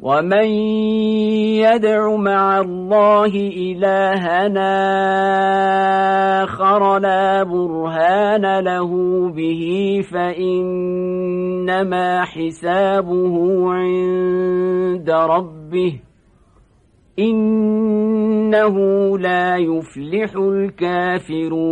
ومن يدع مع الله إلهنا آخر لا برهان له به فإنما حسابه عند ربه إنه لا يفلح الكافرون